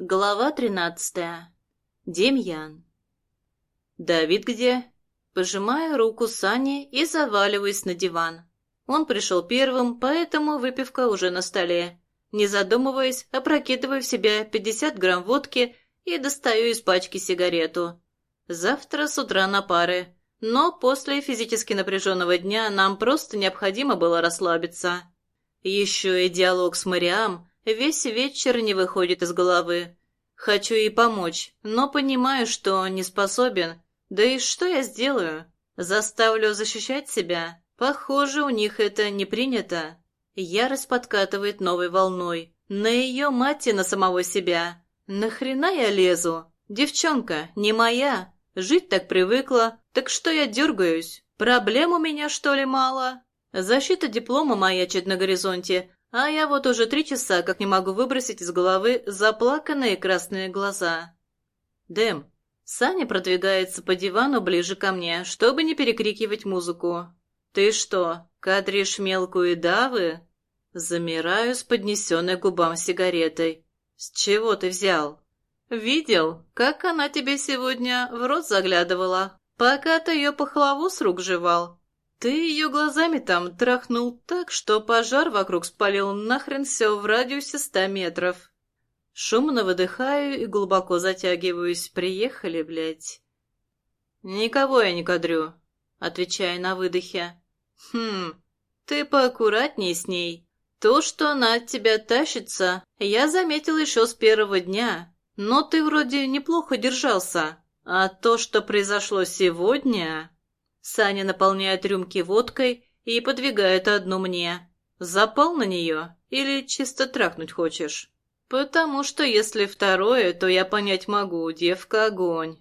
Глава тринадцатая. Демьян. «Давид где?» Пожимаю руку Сани и заваливаюсь на диван. Он пришел первым, поэтому выпивка уже на столе. Не задумываясь, опрокидываю в себя 50 грамм водки и достаю из пачки сигарету. Завтра с утра на пары, но после физически напряженного дня нам просто необходимо было расслабиться. Еще и диалог с Мариам Весь вечер не выходит из головы. Хочу ей помочь, но понимаю, что не способен. Да и что я сделаю? Заставлю защищать себя? Похоже, у них это не принято. Ярость подкатывает новой волной. На ее мать и на самого себя. Нахрена я лезу? Девчонка, не моя. Жить так привыкла. Так что я дергаюсь? Проблем у меня, что ли, мало? Защита диплома маячит на горизонте, а я вот уже три часа как не могу выбросить из головы заплаканные красные глаза. Дэм. Саня продвигается по дивану ближе ко мне, чтобы не перекрикивать музыку. «Ты что, кадришь мелкую давы?» Замираю с поднесенной губам сигаретой. «С чего ты взял?» «Видел, как она тебе сегодня в рот заглядывала, пока ты ее пахлаву с рук жевал. Ты ее глазами там трахнул так, что пожар вокруг спалил нахрен все в радиусе ста метров. Шумно выдыхаю и глубоко затягиваюсь. Приехали, блядь. Никого я не кадрю, отвечаю на выдохе. Хм, ты поаккуратней с ней. То, что она от тебя тащится, я заметил еще с первого дня. Но ты вроде неплохо держался. А то, что произошло сегодня... Саня наполняет рюмки водкой и подвигает одну мне. Запал на нее или чисто трахнуть хочешь? Потому что если второе, то я понять могу, девка огонь.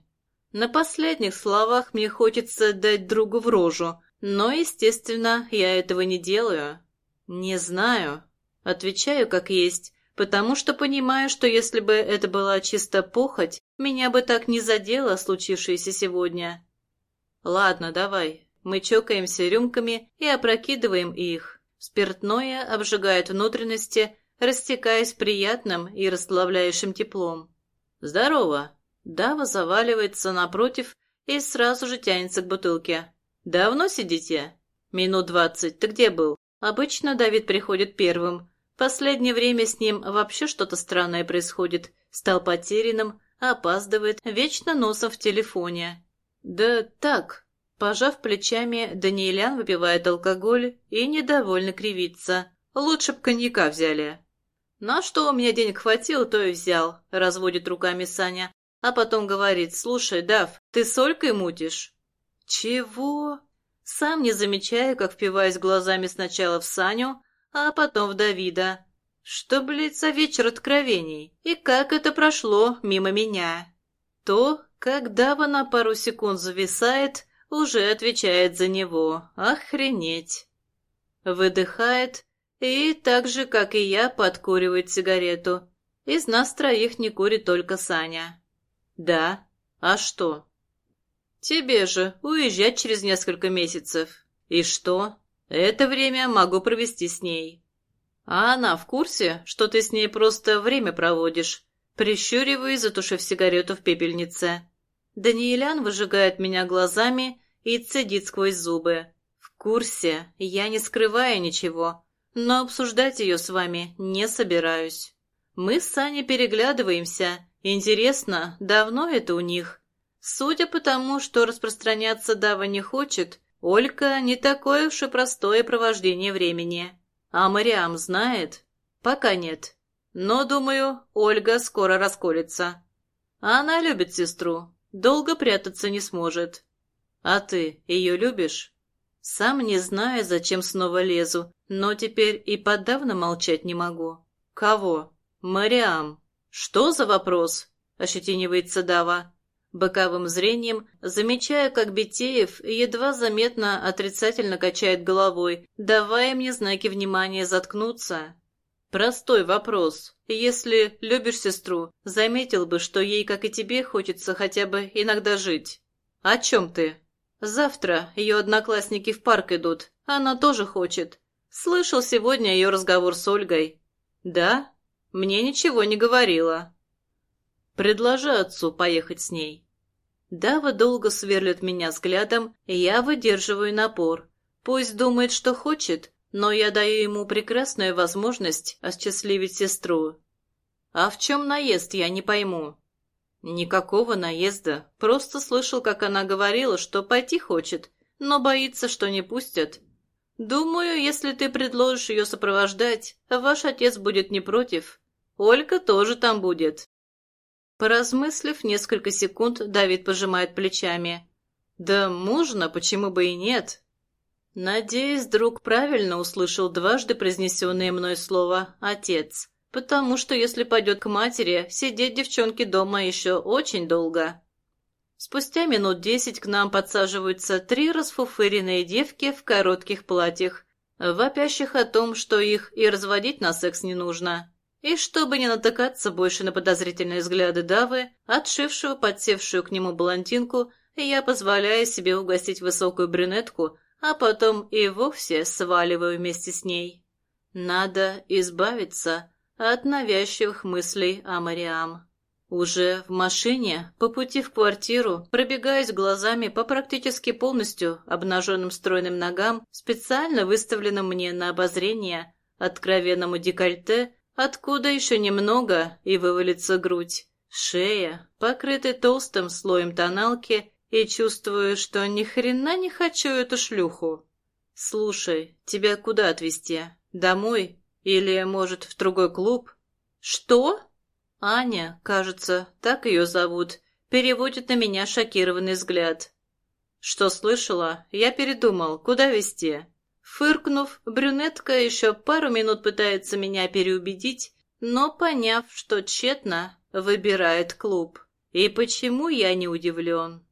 На последних словах мне хочется дать другу в рожу, но, естественно, я этого не делаю. Не знаю. Отвечаю как есть, потому что понимаю, что если бы это была чисто похоть, меня бы так не задело случившееся сегодня. «Ладно, давай». Мы чокаемся рюмками и опрокидываем их. Спиртное обжигает внутренности, растекаясь приятным и расслабляющим теплом. «Здорово!» Дава заваливается напротив и сразу же тянется к бутылке. «Давно сидите?» «Минут двадцать. Ты где был?» Обычно Давид приходит первым. Последнее время с ним вообще что-то странное происходит. Стал потерянным, опаздывает, вечно носом в телефоне. «Да так». Пожав плечами, Даниэлян выпивает алкоголь и недовольно кривится. «Лучше б коньяка взяли». «На что у меня денег хватило, то и взял», — разводит руками Саня. А потом говорит, «Слушай, Дав, ты солькой мутишь?» «Чего?» Сам не замечаю, как впиваюсь глазами сначала в Саню, а потом в Давида. Что, блядь, за вечер откровений? И как это прошло мимо меня? То, когда Дава на пару секунд зависает, уже отвечает за него. Охренеть. Выдыхает и так же, как и я, подкуривает сигарету. Из нас троих не курит только Саня. Да. А что? Тебе же уезжать через несколько месяцев. И что? Это время могу провести с ней. А она в курсе, что ты с ней просто время проводишь, Прищуриваюсь, затушив сигарету в пепельнице. Даниэлян выжигает меня глазами и цедит сквозь зубы. В курсе, я не скрываю ничего, но обсуждать ее с вами не собираюсь. Мы с Саней переглядываемся. Интересно, давно это у них? Судя по тому, что распространяться Дава не хочет, Олька не такое уж и простое провождение времени. А Мариам знает? Пока нет. Но, думаю, Ольга скоро расколется. Она любит сестру, долго прятаться не сможет. А ты ее любишь? Сам не знаю, зачем снова лезу, но теперь и подавно молчать не могу. Кого? Мариам. Что за вопрос? Ощетинивается Дава. Боковым зрением замечаю, как Бетеев едва заметно отрицательно качает головой, давая мне знаки внимания заткнуться. Простой вопрос. Если любишь сестру, заметил бы, что ей, как и тебе, хочется хотя бы иногда жить. О чем ты? Завтра ее одноклассники в парк идут. Она тоже хочет. Слышал сегодня ее разговор с Ольгой. Да? Мне ничего не говорила. Предложи отцу поехать с ней. Дава долго сверлит меня взглядом, я выдерживаю напор. Пусть думает, что хочет, но я даю ему прекрасную возможность осчастливить сестру. А в чем наезд, я не пойму. Никакого наезда. Просто слышал, как она говорила, что пойти хочет, но боится, что не пустят. Думаю, если ты предложишь ее сопровождать, ваш отец будет не против. Ольга тоже там будет. Поразмыслив несколько секунд, Давид пожимает плечами. Да можно, почему бы и нет? Надеюсь, друг правильно услышал дважды произнесенное мной слово «отец», потому что если пойдет к матери, сидеть девчонке дома еще очень долго. Спустя минут десять к нам подсаживаются три расфуфыренные девки в коротких платьях, вопящих о том, что их и разводить на секс не нужно. И чтобы не натыкаться больше на подозрительные взгляды Давы, отшившего подсевшую к нему блондинку, я позволяю себе угостить высокую брюнетку, а потом и вовсе сваливаю вместе с ней. Надо избавиться от навязчивых мыслей о Мариам. Уже в машине, по пути в квартиру, пробегаюсь глазами по практически полностью обнаженным стройным ногам, специально выставленным мне на обозрение, откровенному декольте, откуда еще немного и вывалится грудь, шея, покрытая толстым слоем тоналки и чувствую, что ни хрена не хочу эту шлюху. Слушай, тебя куда отвезти? Домой? Или, может, в другой клуб? Что? Аня, кажется, так ее зовут, переводит на меня шокированный взгляд. Что слышала? Я передумал, куда везти? Фыркнув, брюнетка еще пару минут пытается меня переубедить, но, поняв, что тщетно, выбирает клуб. И почему я не удивлен?